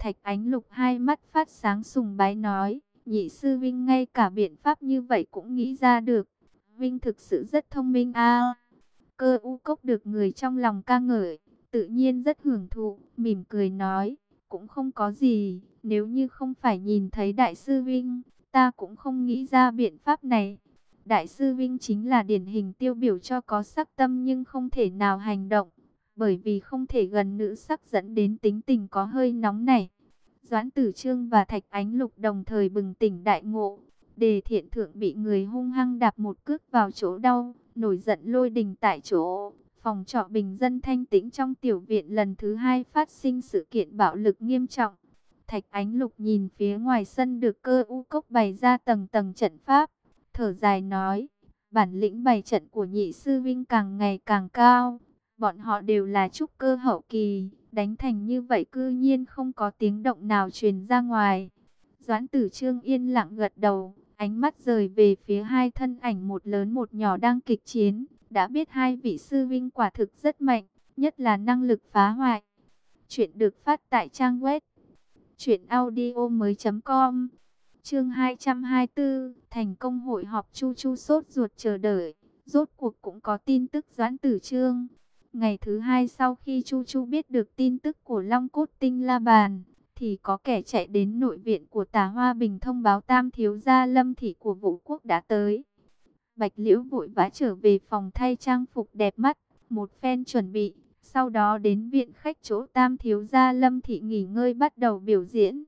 Thạch Ánh Lục hai mắt phát sáng sùng bái nói, nhị sư Vinh ngay cả biện pháp như vậy cũng nghĩ ra được. Vinh thực sự rất thông minh a. cơ u cốc được người trong lòng ca ngợi, tự nhiên rất hưởng thụ, mỉm cười nói, cũng không có gì, nếu như không phải nhìn thấy đại sư Vinh, ta cũng không nghĩ ra biện pháp này. Đại sư Vinh chính là điển hình tiêu biểu cho có sắc tâm nhưng không thể nào hành động, bởi vì không thể gần nữ sắc dẫn đến tính tình có hơi nóng này. Doãn Tử Trương và Thạch Ánh Lục đồng thời bừng tỉnh đại ngộ. Đề thiện thượng bị người hung hăng đạp một cước vào chỗ đau, nổi giận lôi đình tại chỗ. Phòng trọ bình dân thanh tĩnh trong tiểu viện lần thứ hai phát sinh sự kiện bạo lực nghiêm trọng. Thạch Ánh Lục nhìn phía ngoài sân được cơ u cốc bày ra tầng tầng trận pháp. Thở dài nói, bản lĩnh bày trận của nhị sư Vinh càng ngày càng cao. Bọn họ đều là trúc cơ hậu kỳ, đánh thành như vậy cư nhiên không có tiếng động nào truyền ra ngoài. Doãn tử trương yên lặng gật đầu, ánh mắt rời về phía hai thân ảnh một lớn một nhỏ đang kịch chiến. Đã biết hai vị sư vinh quả thực rất mạnh, nhất là năng lực phá hoại. Chuyện được phát tại trang web chuyểnaudio.com Chương 224, thành công hội họp Chu Chu sốt ruột chờ đợi, rốt cuộc cũng có tin tức Doãn Tử Trương. Ngày thứ hai sau khi Chu Chu biết được tin tức của Long Cốt Tinh La Bàn, thì có kẻ chạy đến nội viện của Tà Hoa Bình thông báo tam thiếu gia lâm thị của vũ quốc đã tới. Bạch Liễu vội vã trở về phòng thay trang phục đẹp mắt, một phen chuẩn bị, sau đó đến viện khách chỗ tam thiếu gia lâm thị nghỉ ngơi bắt đầu biểu diễn.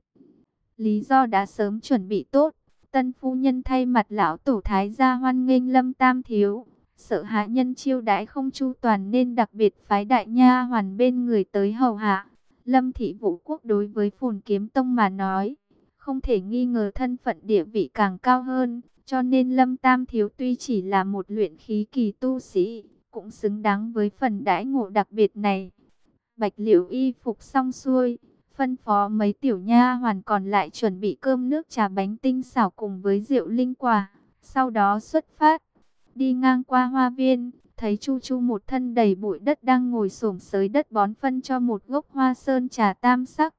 Lý do đã sớm chuẩn bị tốt, tân phu nhân thay mặt lão tổ thái gia hoan nghênh lâm tam thiếu sợ hạ nhân chiêu đãi không chu toàn nên đặc biệt phái đại nha hoàn bên người tới hầu hạ. Lâm thị vũ quốc đối với phồn kiếm tông mà nói, không thể nghi ngờ thân phận địa vị càng cao hơn, cho nên Lâm Tam Thiếu tuy chỉ là một luyện khí kỳ tu sĩ, cũng xứng đáng với phần đãi ngộ đặc biệt này. Bạch liễu y phục xong xuôi, phân phó mấy tiểu nha hoàn còn lại chuẩn bị cơm nước trà bánh tinh xảo cùng với rượu linh quả, sau đó xuất phát. Đi ngang qua hoa viên, thấy Chu Chu một thân đầy bụi đất đang ngồi xổm sới đất bón phân cho một gốc hoa sơn trà tam sắc.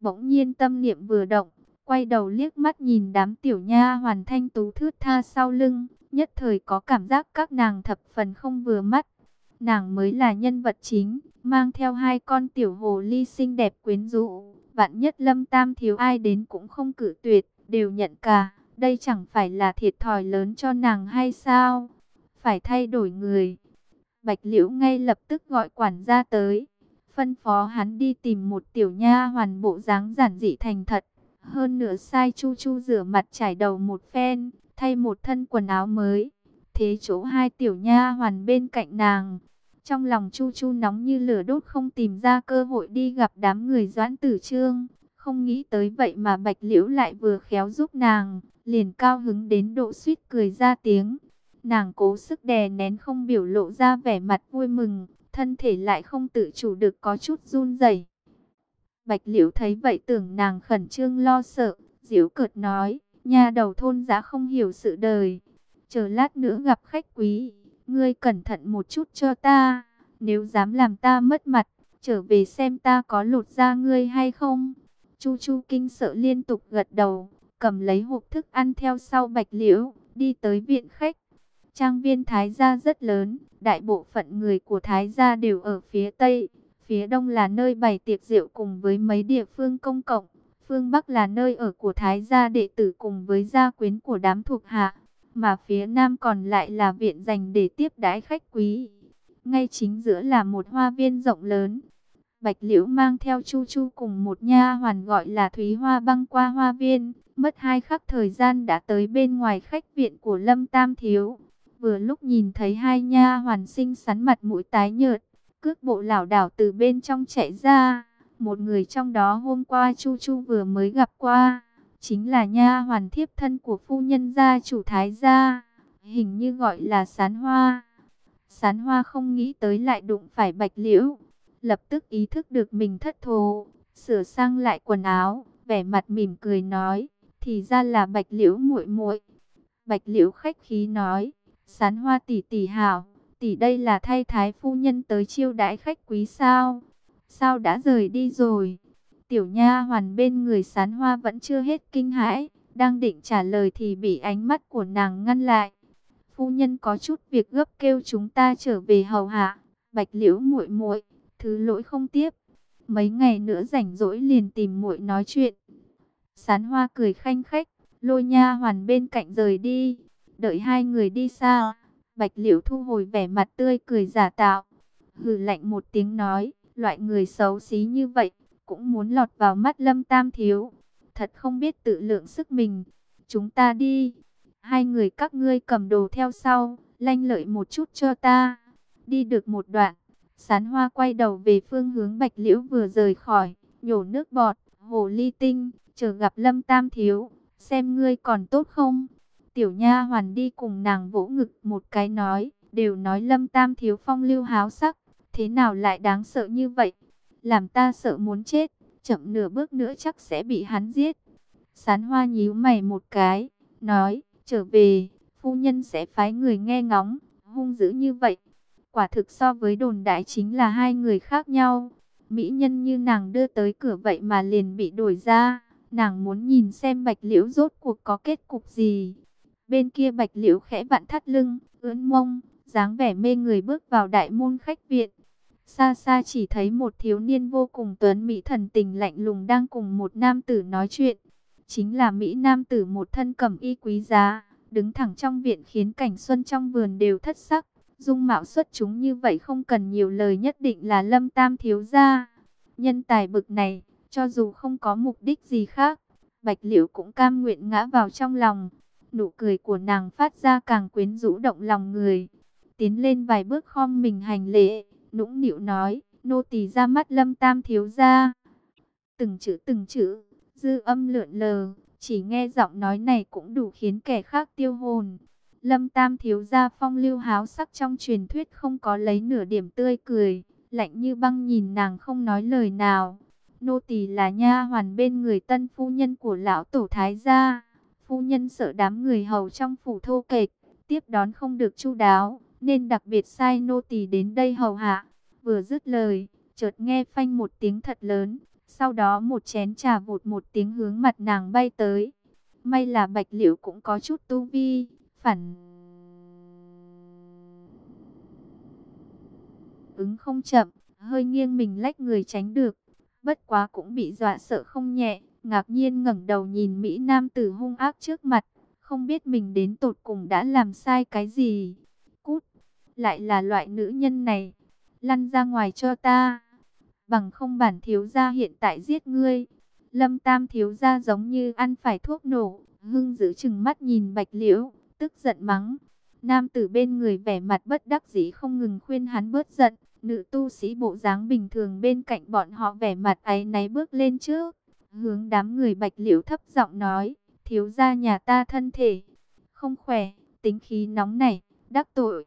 Bỗng nhiên tâm niệm vừa động, quay đầu liếc mắt nhìn đám tiểu nha hoàn thanh tú thướt tha sau lưng, nhất thời có cảm giác các nàng thập phần không vừa mắt. Nàng mới là nhân vật chính, mang theo hai con tiểu hồ ly xinh đẹp quyến rũ, vạn nhất lâm tam thiếu ai đến cũng không cử tuyệt, đều nhận cả, đây chẳng phải là thiệt thòi lớn cho nàng hay sao? Phải thay đổi người. Bạch Liễu ngay lập tức gọi quản gia tới, phân phó hắn đi tìm một tiểu nha hoàn bộ dáng giản dị thành thật. Hơn nữa sai Chu Chu rửa mặt trải đầu một phen, thay một thân quần áo mới. Thế chỗ hai tiểu nha hoàn bên cạnh nàng. Trong lòng Chu Chu nóng như lửa đốt không tìm ra cơ hội đi gặp đám người doãn tử trương. Không nghĩ tới vậy mà Bạch Liễu lại vừa khéo giúp nàng, liền cao hứng đến độ suýt cười ra tiếng. Nàng cố sức đè nén không biểu lộ ra vẻ mặt vui mừng, thân thể lại không tự chủ được có chút run rẩy. Bạch Liễu thấy vậy tưởng nàng khẩn trương lo sợ, diễu cợt nói, nhà đầu thôn giá không hiểu sự đời. Chờ lát nữa gặp khách quý, ngươi cẩn thận một chút cho ta, nếu dám làm ta mất mặt, trở về xem ta có lột da ngươi hay không. Chu Chu kinh sợ liên tục gật đầu, cầm lấy hộp thức ăn theo sau Bạch Liễu, đi tới viện khách. Trang viên Thái Gia rất lớn, đại bộ phận người của Thái Gia đều ở phía Tây. Phía Đông là nơi bày tiệc rượu cùng với mấy địa phương công cộng. Phương Bắc là nơi ở của Thái Gia đệ tử cùng với gia quyến của đám thuộc hạ. Mà phía Nam còn lại là viện dành để tiếp đãi khách quý. Ngay chính giữa là một hoa viên rộng lớn. Bạch Liễu mang theo Chu Chu cùng một nha hoàn gọi là Thúy Hoa băng qua hoa viên. Mất hai khắc thời gian đã tới bên ngoài khách viện của Lâm Tam Thiếu. Vừa lúc nhìn thấy hai nha hoàn sinh sắn mặt mũi tái nhợt, cước bộ lảo đảo từ bên trong chạy ra. Một người trong đó hôm qua Chu Chu vừa mới gặp qua, chính là nha hoàn thiếp thân của phu nhân gia chủ thái gia, hình như gọi là Sán Hoa. Sán Hoa không nghĩ tới lại đụng phải Bạch Liễu, lập tức ý thức được mình thất thố, sửa sang lại quần áo, vẻ mặt mỉm cười nói, thì ra là Bạch Liễu muội muội. Bạch Liễu khách khí nói, Sán hoa tỷ tỷ hảo, tỷ đây là thay thái phu nhân tới chiêu đãi khách quý sao? Sao đã rời đi rồi? Tiểu nha hoàn bên người sán hoa vẫn chưa hết kinh hãi, đang định trả lời thì bị ánh mắt của nàng ngăn lại. Phu nhân có chút việc gấp kêu chúng ta trở về hầu hạ. Bạch liễu muội muội thứ lỗi không tiếp. Mấy ngày nữa rảnh rỗi liền tìm muội nói chuyện. Sán hoa cười khanh khách, lôi nha hoàn bên cạnh rời đi. Đợi hai người đi xa, bạch liễu thu hồi vẻ mặt tươi cười giả tạo. Hừ lạnh một tiếng nói, loại người xấu xí như vậy, cũng muốn lọt vào mắt lâm tam thiếu. Thật không biết tự lượng sức mình. Chúng ta đi. Hai người các ngươi cầm đồ theo sau, lanh lợi một chút cho ta. Đi được một đoạn, sán hoa quay đầu về phương hướng bạch liễu vừa rời khỏi, nhổ nước bọt, hồ ly tinh, chờ gặp lâm tam thiếu, xem ngươi còn tốt không. Tiểu nha hoàn đi cùng nàng vỗ ngực một cái nói, đều nói lâm tam thiếu phong lưu háo sắc, thế nào lại đáng sợ như vậy, làm ta sợ muốn chết, chậm nửa bước nữa chắc sẽ bị hắn giết. Sán hoa nhíu mày một cái, nói, trở về, phu nhân sẽ phái người nghe ngóng, hung dữ như vậy. Quả thực so với đồn đại chính là hai người khác nhau. Mỹ nhân như nàng đưa tới cửa vậy mà liền bị đổi ra. Nàng muốn nhìn xem bạch liễu rốt cuộc có kết cục gì. Bên kia bạch liễu khẽ vặn thắt lưng, ướn mông, dáng vẻ mê người bước vào đại môn khách viện. Xa xa chỉ thấy một thiếu niên vô cùng tuấn mỹ thần tình lạnh lùng đang cùng một nam tử nói chuyện. Chính là Mỹ nam tử một thân cẩm y quý giá, đứng thẳng trong viện khiến cảnh xuân trong vườn đều thất sắc. Dung mạo xuất chúng như vậy không cần nhiều lời nhất định là lâm tam thiếu gia. Nhân tài bực này, cho dù không có mục đích gì khác, Bạch Liễu cũng cam nguyện ngã vào trong lòng. Nụ cười của nàng phát ra càng quyến rũ động lòng người. Tiến lên vài bước khom mình hành lễ, nũng nịu nói, nô tỳ ra mắt lâm tam thiếu gia. Từng chữ từng chữ, dư âm lượn lờ, chỉ nghe giọng nói này cũng đủ khiến kẻ khác tiêu hồn. Lâm Tam thiếu gia phong lưu háo sắc trong truyền thuyết không có lấy nửa điểm tươi cười, lạnh như băng nhìn nàng không nói lời nào. Nô tỳ là nha hoàn bên người tân phu nhân của lão tổ thái gia. Phu nhân sợ đám người hầu trong phủ thô kệch, tiếp đón không được chu đáo, nên đặc biệt sai nô tỳ đến đây hầu hạ. Vừa dứt lời, chợt nghe phanh một tiếng thật lớn, sau đó một chén trà vụt một tiếng hướng mặt nàng bay tới. May là bạch liễu cũng có chút tu vi, phản ứng không chậm, hơi nghiêng mình lách người tránh được. Bất quá cũng bị dọa sợ không nhẹ, ngạc nhiên ngẩng đầu nhìn Mỹ Nam tử hung ác trước mặt, không biết mình đến tột cùng đã làm sai cái gì. Cút, lại là loại nữ nhân này, lăn ra ngoài cho ta, bằng không bản thiếu gia hiện tại giết ngươi. Lâm Tam thiếu gia giống như ăn phải thuốc nổ, hưng giữ chừng mắt nhìn Bạch Liễu, tức giận mắng. Nam tử bên người vẻ mặt bất đắc dĩ không ngừng khuyên hắn bớt giận. Nữ tu sĩ bộ dáng bình thường bên cạnh bọn họ vẻ mặt ấy náy bước lên trước. Hướng đám người bạch liễu thấp giọng nói, thiếu gia nhà ta thân thể, không khỏe, tính khí nóng này, đắc tội.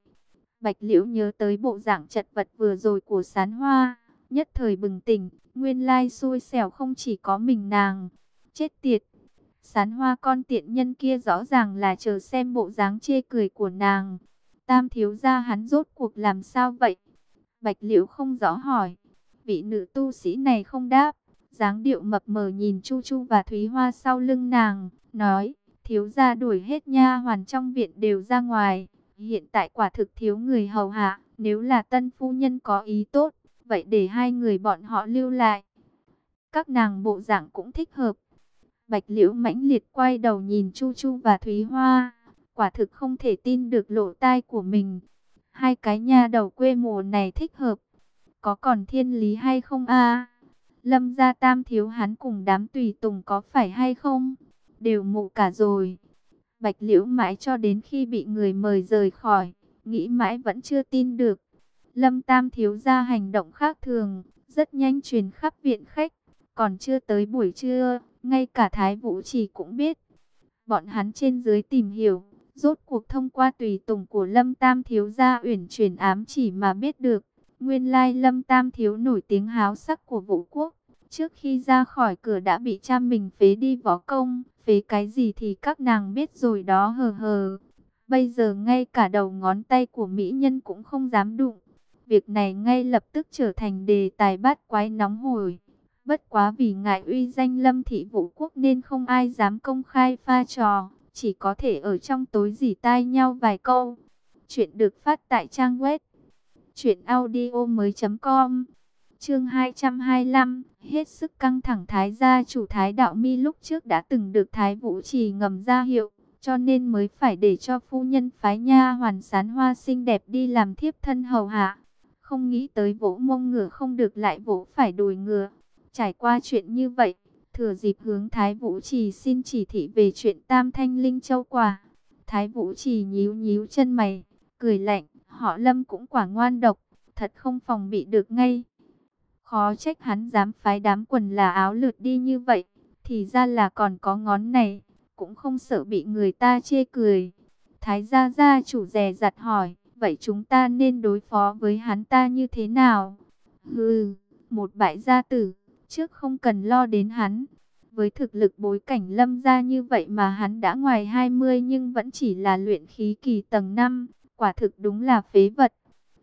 Bạch liễu nhớ tới bộ dạng chật vật vừa rồi của sán hoa, nhất thời bừng tỉnh, nguyên lai xui xẻo không chỉ có mình nàng. Chết tiệt, Sán hoa con tiện nhân kia rõ ràng là chờ xem bộ dáng chê cười của nàng. Tam thiếu gia hắn rốt cuộc làm sao vậy? Bạch liễu không rõ hỏi. Vị nữ tu sĩ này không đáp dáng điệu mập mờ nhìn Chu Chu và Thúy Hoa sau lưng nàng. Nói, thiếu gia đuổi hết nha hoàn trong viện đều ra ngoài. Hiện tại quả thực thiếu người hầu hạ. Nếu là tân phu nhân có ý tốt, vậy để hai người bọn họ lưu lại. Các nàng bộ dạng cũng thích hợp. Bạch Liễu mãnh liệt quay đầu nhìn Chu Chu và Thúy Hoa, quả thực không thể tin được lộ tai của mình. Hai cái nha đầu quê mùa này thích hợp, có còn thiên lý hay không a? Lâm gia tam thiếu hắn cùng đám tùy tùng có phải hay không? Đều mụ cả rồi. Bạch Liễu mãi cho đến khi bị người mời rời khỏi, nghĩ mãi vẫn chưa tin được. Lâm Tam thiếu gia hành động khác thường, rất nhanh truyền khắp viện khách, còn chưa tới buổi trưa, ngay cả Thái Vũ Chỉ cũng biết. Bọn hắn trên dưới tìm hiểu, rốt cuộc thông qua tùy tùng của Lâm Tam Thiếu gia uyển chuyển ám chỉ mà biết được. Nguyên lai Lâm Tam Thiếu nổi tiếng háo sắc của vũ quốc. Trước khi ra khỏi cửa đã bị cha mình phế đi võ công, phế cái gì thì các nàng biết rồi đó hờ hờ. Bây giờ ngay cả đầu ngón tay của mỹ nhân cũng không dám đụng. Việc này ngay lập tức trở thành đề tài bát quái nóng hổi. Bất quá vì ngại uy danh lâm thị vũ quốc nên không ai dám công khai pha trò, chỉ có thể ở trong tối dì tai nhau vài câu. Chuyện được phát tại trang web truyệnaudiomoi.com. Chương 225, hết sức căng thẳng Thái gia chủ Thái Đạo Mi lúc trước đã từng được Thái Vũ Trì ngầm ra hiệu, cho nên mới phải để cho phu nhân phái nha hoàn sán hoa xinh đẹp đi làm thiếp thân hầu hạ. Không nghĩ tới vỗ mông ngựa không được lại vỗ phải đùi ngựa. Trải qua chuyện như vậy, thừa dịp hướng Thái Vũ Trì xin chỉ thị về chuyện Tam Thanh Linh Châu Quả. Thái Vũ Trì nhíu nhíu chân mày, cười lạnh, họ Lâm cũng quả ngoan độc, thật không phòng bị được ngay. Khó trách hắn dám phái đám quần là áo lượt đi như vậy, thì ra là còn có ngón này, cũng không sợ bị người ta chê cười. Thái gia gia chủ rè dặt hỏi, vậy chúng ta nên đối phó với hắn ta như thế nào? Hừ, một bại gia tử, trước không cần lo đến hắn. Với thực lực bối cảnh lâm gia như vậy mà hắn đã ngoài 20 nhưng vẫn chỉ là luyện khí kỳ tầng 5, quả thực đúng là phế vật.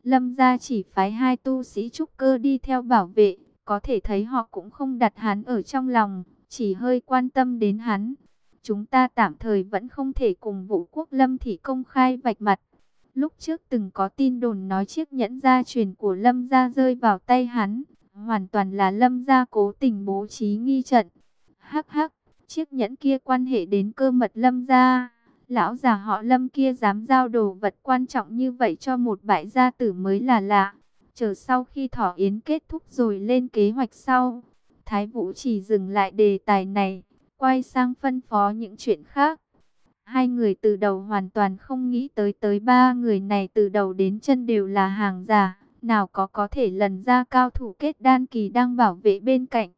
Lâm gia chỉ phái hai tu sĩ trúc cơ đi theo bảo vệ, có thể thấy họ cũng không đặt hắn ở trong lòng, chỉ hơi quan tâm đến hắn. Chúng ta tạm thời vẫn không thể cùng vũ quốc lâm thị công khai vạch mặt. Lúc trước từng có tin đồn nói chiếc nhẫn gia truyền của lâm gia rơi vào tay hắn, hoàn toàn là lâm gia cố tình bố trí nghi trận. Hắc hắc, chiếc nhẫn kia quan hệ đến cơ mật lâm gia. Lão già họ lâm kia dám giao đồ vật quan trọng như vậy cho một bại gia tử mới là lạ. Chờ sau khi thỏ yến kết thúc rồi lên kế hoạch sau. Thái Vũ chỉ dừng lại đề tài này, quay sang phân phó những chuyện khác. Hai người từ đầu hoàn toàn không nghĩ tới tới ba người này từ đầu đến chân đều là hàng giả. Nào có có thể lần ra cao thủ kết đan kỳ đang bảo vệ bên cạnh.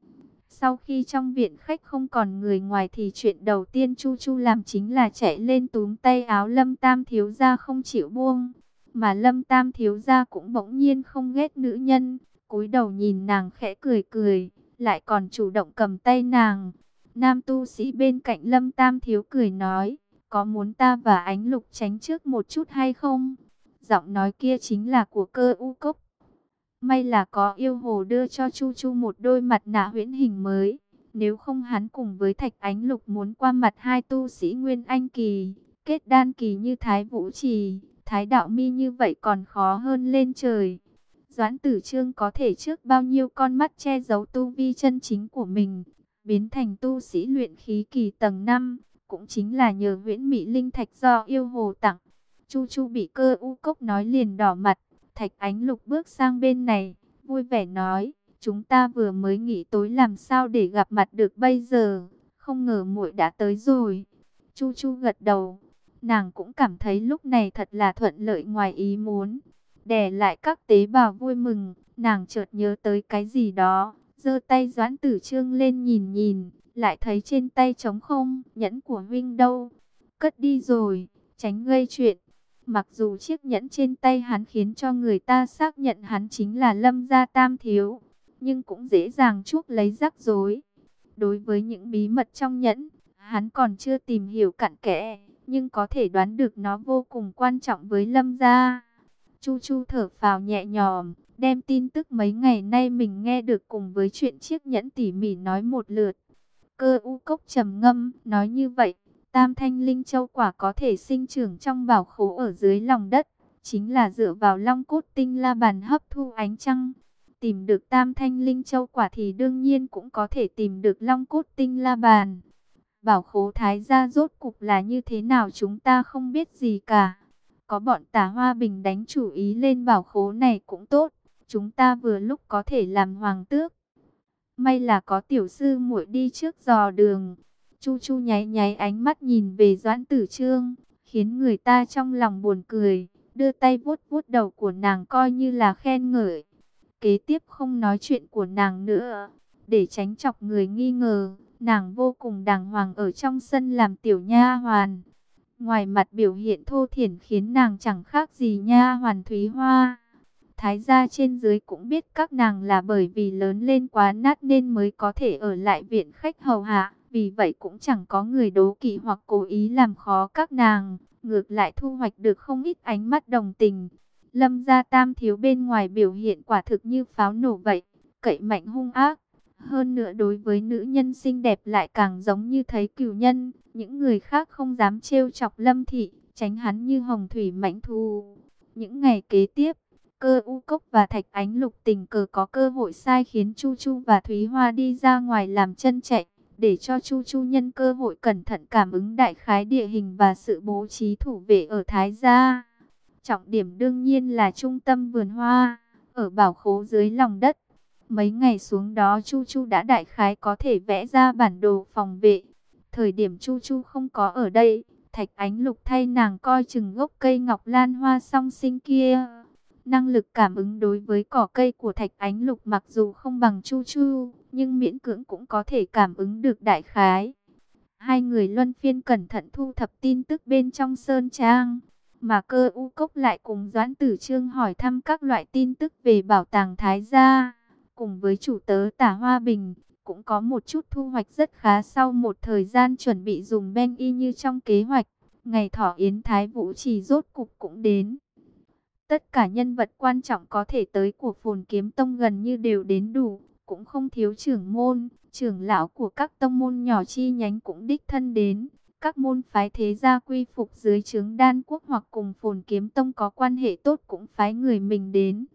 Sau khi trong viện khách không còn người ngoài thì chuyện đầu tiên Chu Chu làm chính là chạy lên túm tay áo Lâm Tam Thiếu Gia không chịu buông. Mà Lâm Tam Thiếu Gia cũng bỗng nhiên không ghét nữ nhân, cúi đầu nhìn nàng khẽ cười cười, lại còn chủ động cầm tay nàng. Nam tu sĩ bên cạnh Lâm Tam Thiếu cười nói, có muốn ta và ánh lục tránh trước một chút hay không? Giọng nói kia chính là của cơ u cốc. May là có yêu hồ đưa cho Chu Chu một đôi mặt nạ huyễn hình mới. Nếu không hắn cùng với Thạch Ánh Lục muốn qua mặt hai tu sĩ Nguyên Anh Kỳ, kết đan kỳ như Thái Vũ Trì, Thái Đạo Mi như vậy còn khó hơn lên trời. Doãn Tử Trương có thể trước bao nhiêu con mắt che giấu tu vi chân chính của mình, biến thành tu sĩ luyện khí kỳ tầng 5, cũng chính là nhờ huyễn mỹ linh thạch do yêu hồ tặng. Chu Chu bị cơ u cốc nói liền đỏ mặt, Thạch Ánh Lục bước sang bên này, vui vẻ nói, chúng ta vừa mới nghỉ tối làm sao để gặp mặt được bây giờ, không ngờ muội đã tới rồi. Chu Chu gật đầu, nàng cũng cảm thấy lúc này thật là thuận lợi ngoài ý muốn. Đè lại các tế bào vui mừng, nàng chợt nhớ tới cái gì đó, giơ tay Doãn Tử Trương lên nhìn nhìn, lại thấy trên tay trống không, nhẫn của huynh đâu, cất đi rồi, tránh gây chuyện. Mặc dù chiếc nhẫn trên tay hắn khiến cho người ta xác nhận hắn chính là Lâm Gia Tam Thiếu, nhưng cũng dễ dàng chuốc lấy rắc rối. Đối với những bí mật trong nhẫn, hắn còn chưa tìm hiểu cặn kẽ, nhưng có thể đoán được nó vô cùng quan trọng với Lâm Gia. Chu Chu thở phào nhẹ nhõm, đem tin tức mấy ngày nay mình nghe được cùng với chuyện chiếc nhẫn tỉ mỉ nói một lượt. Cơ u cốc trầm ngâm, nói như vậy, Tam thanh linh châu quả có thể sinh trưởng trong bảo khố ở dưới lòng đất, chính là dựa vào long cốt tinh la bàn hấp thu ánh trăng. Tìm được tam thanh linh châu quả thì đương nhiên cũng có thể tìm được long cốt tinh la bàn. Bảo khố thái gia rốt cục là như thế nào chúng ta không biết gì cả. Có bọn tà hoa bình đánh chủ ý lên bảo khố này cũng tốt. Chúng ta vừa lúc có thể làm hoàng tước. May là có tiểu sư muội đi trước dò đường. Chu Chu nháy nháy ánh mắt nhìn về Doãn Tử Trương, khiến người ta trong lòng buồn cười, đưa tay vuốt vuốt đầu của nàng coi như là khen ngợi. Kế tiếp không nói chuyện của nàng nữa, để tránh chọc người nghi ngờ, nàng vô cùng đàng hoàng ở trong sân làm tiểu nha hoàn. Ngoài mặt biểu hiện thô thiển khiến nàng chẳng khác gì nha hoàn Thúy Hoa. Thái gia trên dưới cũng biết các nàng là bởi vì lớn lên quá nát nên mới có thể ở lại viện khách hầu hạ. Vì vậy cũng chẳng có người đố kỵ hoặc cố ý làm khó các nàng, ngược lại thu hoạch được không ít ánh mắt đồng tình. Lâm gia tam thiếu bên ngoài biểu hiện quả thực như pháo nổ vậy, cậy mạnh hung ác. Hơn nữa đối với nữ nhân xinh đẹp lại càng giống như thấy cửu nhân, những người khác không dám trêu chọc Lâm Thị, tránh hắn như hồng thủy mãnh thu Những ngày kế tiếp, cơ u cốc và thạch ánh lục tình cờ có cơ hội sai khiến Chu Chu và Thúy Hoa đi ra ngoài làm chân chạy, để cho Chu Chu nhân cơ hội cẩn thận cảm ứng đại khái địa hình và sự bố trí thủ vệ ở Thái Gia. Trọng điểm đương nhiên là trung tâm vườn hoa, ở bảo khố dưới lòng đất. Mấy ngày xuống đó Chu Chu đã đại khái có thể vẽ ra bản đồ phòng vệ. Thời điểm Chu Chu không có ở đây, Thạch Ánh Lục thay nàng coi chừng gốc cây ngọc lan hoa song sinh kia. Năng lực cảm ứng đối với cỏ cây của Thạch Ánh Lục mặc dù không bằng Chu Chu, nhưng miễn cưỡng cũng có thể cảm ứng được đại khái. Hai người luân phiên cẩn thận thu thập tin tức bên trong sơn trang, mà cơ u cốc lại cùng Doãn Tử Trương hỏi thăm các loại tin tức về bảo tàng Thái Gia, cùng với chủ tớ Tả Hoa Bình, cũng có một chút thu hoạch rất khá sau một thời gian chuẩn bị dùng ben y như trong kế hoạch. Ngày thỏ yến Thái Vũ chỉ rốt cục cũng đến. Tất cả nhân vật quan trọng có thể tới của phồn kiếm tông gần như đều đến đủ, cũng không thiếu trưởng môn, trưởng lão của các tông môn nhỏ chi nhánh cũng đích thân đến. Các môn phái thế gia quy phục dưới trướng đan quốc hoặc cùng phồn kiếm tông có quan hệ tốt cũng phái người mình đến.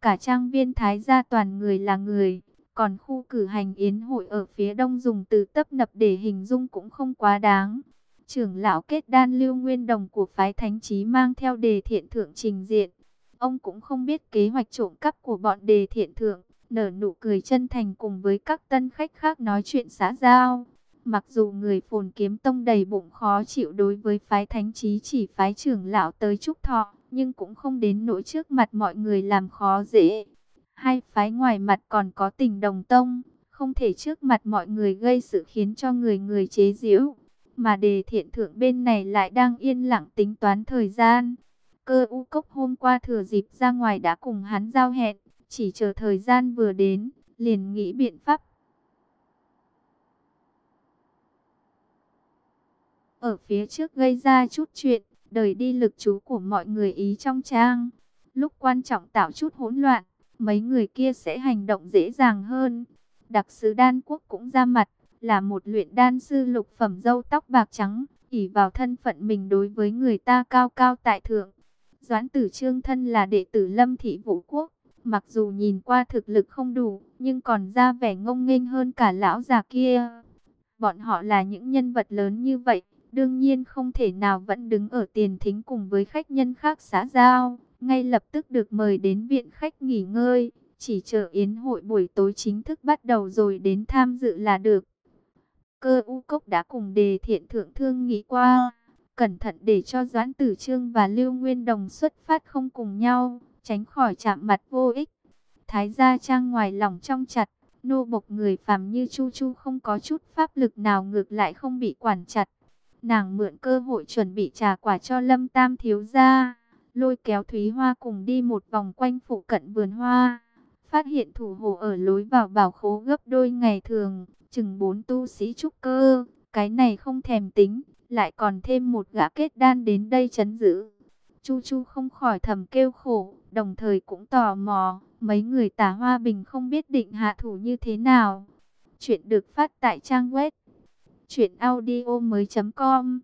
Cả trang viên thái gia toàn người là người, còn khu cử hành yến hội ở phía đông dùng từ tấp nập để hình dung cũng không quá đáng. Trưởng lão kết đan lưu nguyên đồng của phái thánh trí mang theo đề thiện thượng trình diện. Ông cũng không biết kế hoạch trộm cắp của bọn đề thiện thượng, nở nụ cười chân thành cùng với các tân khách khác nói chuyện xã giao. Mặc dù người phồn kiếm tông đầy bụng khó chịu đối với phái thánh trí chỉ phái trưởng lão tới chúc thọ, nhưng cũng không đến nỗi trước mặt mọi người làm khó dễ. Hai phái ngoài mặt còn có tình đồng tông, không thể trước mặt mọi người gây sự khiến cho người người chế giễu. Mà đề thiện thượng bên này lại đang yên lặng tính toán thời gian. Cơ u cốc hôm qua thừa dịp ra ngoài đã cùng hắn giao hẹn, chỉ chờ thời gian vừa đến, liền nghĩ biện pháp. Ở phía trước gây ra chút chuyện, đời đi lực chú của mọi người ý trong trang. Lúc quan trọng tạo chút hỗn loạn, mấy người kia sẽ hành động dễ dàng hơn. Đặc sứ đan quốc cũng ra mặt, là một luyện đan sư lục phẩm dâu tóc bạc trắng, ỉ vào thân phận mình đối với người ta cao cao tại thượng. Doãn tử trương thân là đệ tử lâm thị vũ quốc, mặc dù nhìn qua thực lực không đủ, nhưng còn ra vẻ ngông nghênh hơn cả lão già kia. Bọn họ là những nhân vật lớn như vậy, đương nhiên không thể nào vẫn đứng ở tiền thính cùng với khách nhân khác xã giao, ngay lập tức được mời đến viện khách nghỉ ngơi, chỉ chờ yến hội buổi tối chính thức bắt đầu rồi đến tham dự là được. Cơ u cốc đã cùng đề thiện thượng thương nghĩ qua, cẩn thận để cho Doãn Tử Trương và Lưu Nguyên Đồng xuất phát không cùng nhau, tránh khỏi chạm mặt vô ích. Thái gia trang ngoài lòng trong chặt, nô bộc người phàm như Chu Chu không có chút pháp lực nào ngược lại không bị quản chặt. Nàng mượn cơ hội chuẩn bị trà quả cho Lâm Tam thiếu gia, lôi kéo Thúy Hoa cùng đi một vòng quanh phụ cận vườn hoa. Phát hiện thủ hộ ở lối vào bảo khố gấp đôi ngày thường, chừng bốn tu sĩ trúc cơ, cái này không thèm tính, lại còn thêm một gã kết đan đến đây chấn giữ. Chu Chu không khỏi thầm kêu khổ, đồng thời cũng tò mò, mấy người tả hoa bình không biết định hạ thủ như thế nào. Chuyện được phát tại trang web truyệnaudiomoi.com.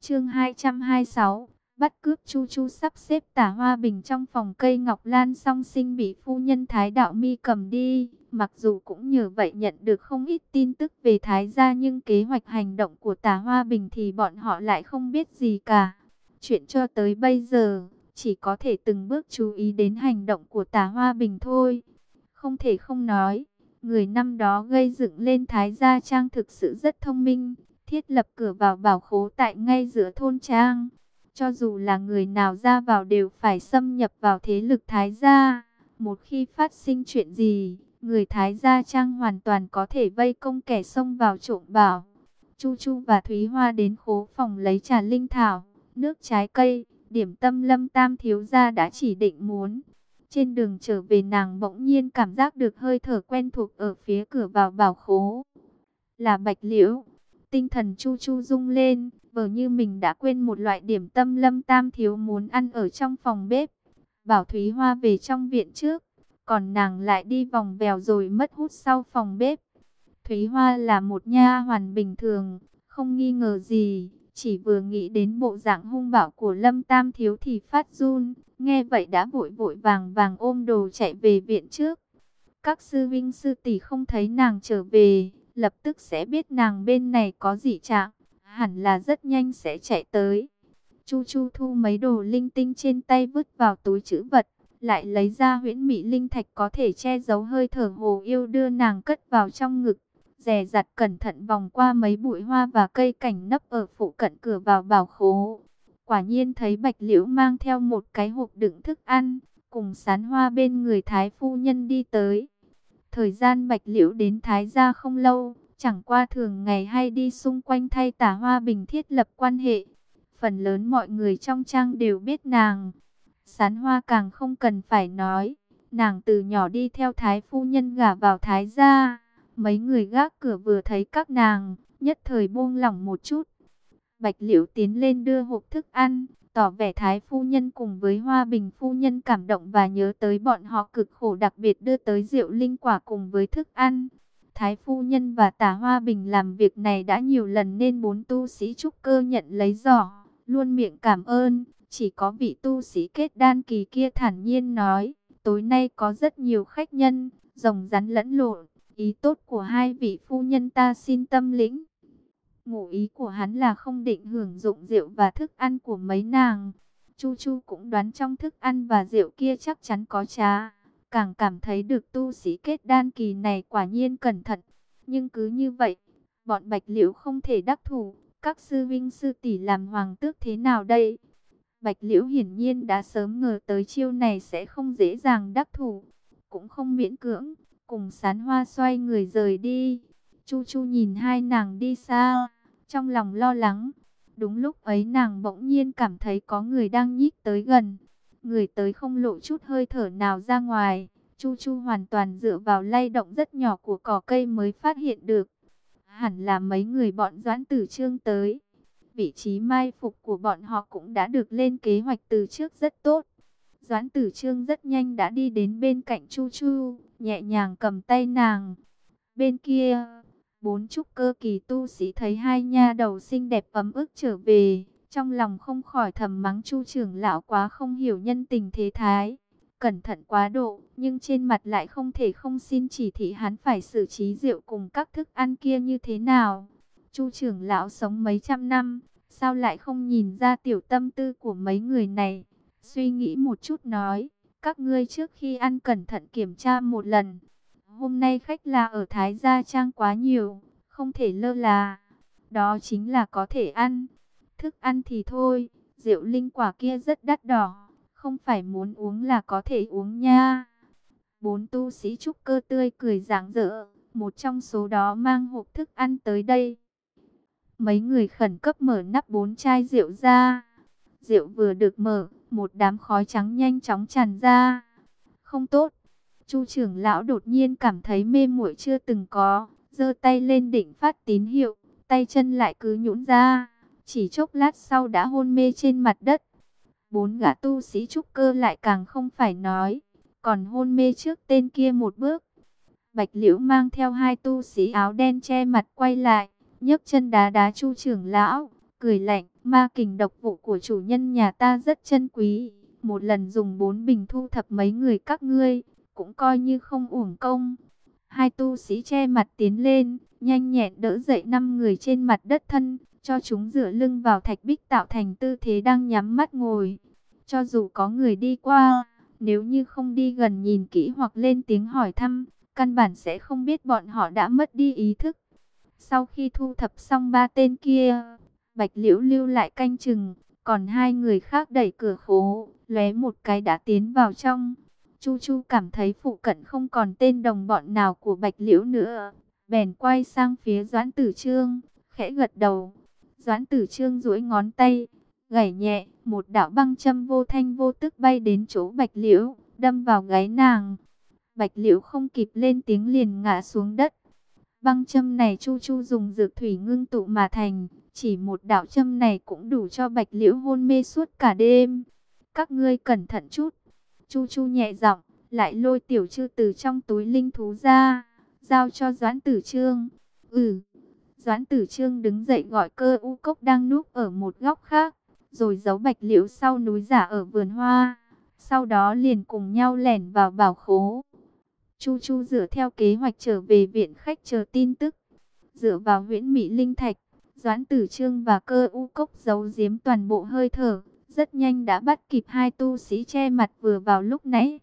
Chương 226, bắt cướp Chu Chu sắp xếp Tả Hoa Bình trong phòng cây ngọc lan song sinh bị phu nhân Thái đạo mi cầm đi, mặc dù cũng nhờ vậy nhận được không ít tin tức về Thái gia nhưng kế hoạch hành động của Tả Hoa Bình thì bọn họ lại không biết gì cả. Chuyện cho tới bây giờ, chỉ có thể từng bước chú ý đến hành động của tà Hoa Bình thôi. Không thể không nói, người năm đó gây dựng lên Thái Gia Trang thực sự rất thông minh, thiết lập cửa vào bảo khố tại ngay giữa thôn Trang. Cho dù là người nào ra vào đều phải xâm nhập vào thế lực Thái Gia. Một khi phát sinh chuyện gì, người Thái Gia Trang hoàn toàn có thể vây công kẻ xông vào trộm bảo. Chu Chu và Thúy Hoa đến khố phòng lấy trà linh thảo, nước trái cây, điểm tâm lâm tam thiếu gia đã chỉ định muốn. Trên đường trở về nàng bỗng nhiên cảm giác được hơi thở quen thuộc ở phía cửa vào bảo khố. Là bạch liễu. Tinh thần chu chu rung lên, vờ như mình đã quên một loại điểm tâm lâm tam thiếu muốn ăn ở trong phòng bếp. Bảo Thúy Hoa về trong viện trước, còn nàng lại đi vòng vèo rồi mất hút sau phòng bếp. Thúy Hoa là một nha hoàn bình thường, không nghi ngờ gì, chỉ vừa nghĩ đến bộ dạng hung bạo của Lâm Tam Thiếu thì phát run, nghe vậy đã vội vội vàng vàng ôm đồ chạy về viện trước. Các sư vinh sư tỷ không thấy nàng trở về, lập tức sẽ biết nàng bên này có gì trạng, hẳn là rất nhanh sẽ chạy tới. Chu Chu thu mấy đồ linh tinh trên tay vứt vào túi chữ vật, lại lấy ra huyễn mỹ linh thạch có thể che giấu hơi thở hồ yêu đưa nàng cất vào trong ngực. Dè dặt cẩn thận vòng qua mấy bụi hoa và cây cảnh nấp ở phụ cận cửa vào bảo khố. Quả nhiên thấy bạch liễu mang theo một cái hộp đựng thức ăn, cùng sán hoa bên người thái phu nhân đi tới. Thời gian bạch liễu đến thái gia không lâu, chẳng qua thường ngày hay đi xung quanh thay tả hoa bình thiết lập quan hệ. Phần lớn mọi người trong trang đều biết nàng. Sán hoa càng không cần phải nói. Nàng từ nhỏ đi theo thái phu nhân gả vào thái gia. Mấy người gác cửa vừa thấy các nàng, nhất thời buông lỏng một chút. Bạch liễu tiến lên đưa hộp thức ăn, tỏ vẻ thái phu nhân cùng với hoa bình phu nhân cảm động và nhớ tới bọn họ cực khổ đặc biệt đưa tới rượu linh quả cùng với thức ăn. Thái phu nhân và tả hoa bình làm việc này đã nhiều lần nên bốn tu sĩ trúc cơ nhận lấy giỏ, luôn miệng cảm ơn. Chỉ có vị tu sĩ kết đan kỳ kia thản nhiên nói, tối nay có rất nhiều khách nhân, rồng rắn lẫn lộn, ý tốt của hai vị phu nhân ta xin tâm lĩnh. Ngụ ý của hắn là không định hưởng dụng rượu và thức ăn của mấy nàng. Chu Chu cũng đoán trong thức ăn và rượu kia chắc chắn có trá. Càng cảm thấy được tu sĩ kết đan kỳ này quả nhiên cẩn thận. Nhưng cứ như vậy, bọn bạch liễu không thể đắc thủ. Các sư vinh sư tỷ làm hoàng tước thế nào đây? Bạch liễu hiển nhiên đã sớm ngờ tới chiêu này sẽ không dễ dàng đắc thủ. Cũng không miễn cưỡng, cùng sán hoa xoay người rời đi. Chu Chu nhìn hai nàng đi xa, trong lòng lo lắng. Đúng lúc ấy nàng bỗng nhiên cảm thấy có người đang nhích tới gần. Người tới không lộ chút hơi thở nào ra ngoài. Chu Chu hoàn toàn dựa vào lay động rất nhỏ của cỏ cây mới phát hiện được. Hẳn là mấy người bọn doãn tử trương tới. Vị trí mai phục của bọn họ cũng đã được lên kế hoạch từ trước rất tốt. Doãn tử trương rất nhanh đã đi đến bên cạnh Chu Chu, nhẹ nhàng cầm tay nàng. Bên kia, bốn trúc cơ kỳ tu sĩ thấy hai nha đầu xinh đẹp ấm ức trở về, trong lòng không khỏi thầm mắng Chu trưởng lão quá không hiểu nhân tình thế thái. Cẩn thận quá độ, nhưng trên mặt lại không thể không xin chỉ thị hắn phải xử trí rượu cùng các thức ăn kia như thế nào. Chu trưởng lão sống mấy trăm năm, sao lại không nhìn ra tiểu tâm tư của mấy người này? Suy nghĩ một chút nói, các ngươi trước khi ăn cẩn thận kiểm tra một lần. Hôm nay khách là ở Thái Gia Trang quá nhiều, không thể lơ là. Đó chính là có thể ăn. Thức ăn thì thôi, rượu linh quả kia rất đắt đỏ, không phải muốn uống là có thể uống nha. Bốn tu sĩ trúc cơ tươi cười rạng rỡ, một trong số đó mang hộp thức ăn tới đây. Mấy người khẩn cấp mở nắp bốn chai rượu ra. Rượu vừa được mở, một đám khói trắng nhanh chóng tràn ra. Không tốt. Chu trưởng lão đột nhiên cảm thấy mê muội chưa từng có, giơ tay lên đỉnh phát tín hiệu, tay chân lại cứ nhũn ra, chỉ chốc lát sau đã hôn mê trên mặt đất. Bốn gã tu sĩ trúc cơ lại càng không phải nói, còn hôn mê trước tên kia một bước. Bạch Liễu mang theo hai tu sĩ áo đen che mặt quay lại, nhấc chân đá đá Chu trưởng lão, cười lạnh, ma kình độc vụ của chủ nhân nhà ta rất chân quý, một lần dùng bốn bình thu thập mấy người các ngươi, cũng coi như không uổng công. Hai tu sĩ che mặt tiến lên, nhanh nhẹn đỡ dậy năm người trên mặt đất thân, cho chúng dựa lưng vào thạch bích tạo thành tư thế đang nhắm mắt ngồi. Cho dù có người đi qua, nếu như không đi gần nhìn kỹ hoặc lên tiếng hỏi thăm, căn bản sẽ không biết bọn họ đã mất đi ý thức. Sau khi thu thập xong ba tên kia, Bạch Liễu lưu lại canh chừng, còn hai người khác đẩy cửa khố, lóe một cái đã tiến vào trong. Chu Chu cảm thấy phụ cận không còn tên đồng bọn nào của Bạch Liễu nữa, bèn quay sang phía Doãn Tử Trương, khẽ gật đầu. Doãn Tử Trương duỗi ngón tay, gảy nhẹ, một đạo băng châm vô thanh vô tức bay đến chỗ Bạch Liễu, đâm vào gáy nàng. Bạch Liễu không kịp lên tiếng liền ngã xuống đất. Băng châm này Chu Chu dùng dược thủy ngưng tụ mà thành, chỉ một đạo châm này cũng đủ cho Bạch Liễu hôn mê suốt cả đêm. Các ngươi cẩn thận chút. Chu Chu nhẹ giọng, lại lôi tiểu chư từ trong túi linh thú ra, giao cho Doãn Tử Trương. Ừ. Doãn Tử Trương đứng dậy gọi cơ u cốc đang núp ở một góc khác, rồi giấu bạch liễu sau núi giả ở vườn hoa. Sau đó liền cùng nhau lẻn vào bảo khố. Chu Chu dựa theo kế hoạch trở về viện khách chờ tin tức. Dựa vào huyễn Mỹ Linh Thạch, Doãn Tử Trương và cơ u cốc giấu giếm toàn bộ hơi thở. Rất nhanh đã bắt kịp hai tu sĩ che mặt vừa vào lúc nãy.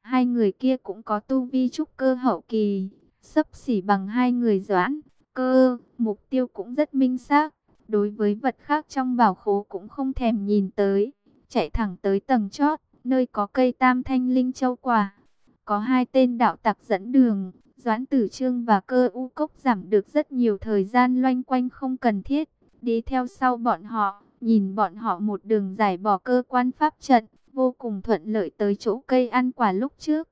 Hai người kia cũng có tu vi trúc cơ hậu kỳ, sấp xỉ bằng hai người Doãn, cơ, mục tiêu cũng rất minh xác. Đối với vật khác trong bảo khố cũng không thèm nhìn tới, chạy thẳng tới tầng chót, nơi có cây tam thanh linh châu quả. Có hai tên đạo tặc dẫn đường, Doãn Tử Trương và cơ u cốc giảm được rất nhiều thời gian loanh quanh không cần thiết. Đi theo sau bọn họ, nhìn bọn họ một đường giải bỏ cơ quan pháp trận, vô cùng thuận lợi tới chỗ cây ăn quả lúc trước.